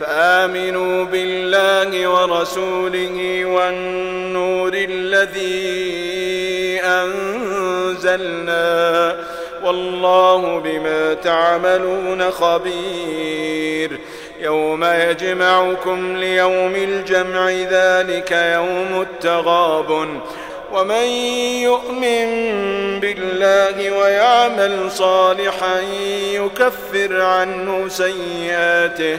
فآمنوا بالله ورسوله والنور الذي أنزلنا والله بما تعملون خبير يوم يجمعكم ليوم الجمع ذلك يوم التغابن ومن يؤمن بالله ويعمل صالحا يكفر عنه سيئاته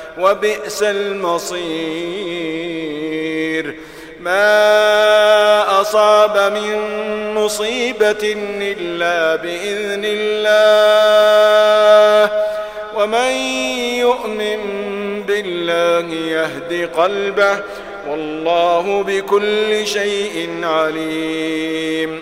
وبئس المصير. ما أصاب من مصيبة إلا بإذن الله. ومن يؤمن بالله يهدي قلبه. والله بكل شيء عليم.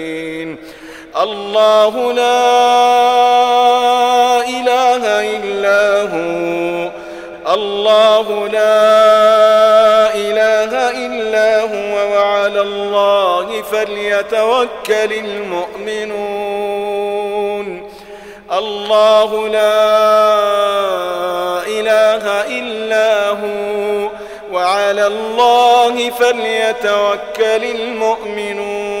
الله لا إله إلا هو. الله لا إله إلا هو وعلى الله فليتوكل المؤمنون. الله لا إله إلا هو وعلى الله فليتوكل المؤمنون.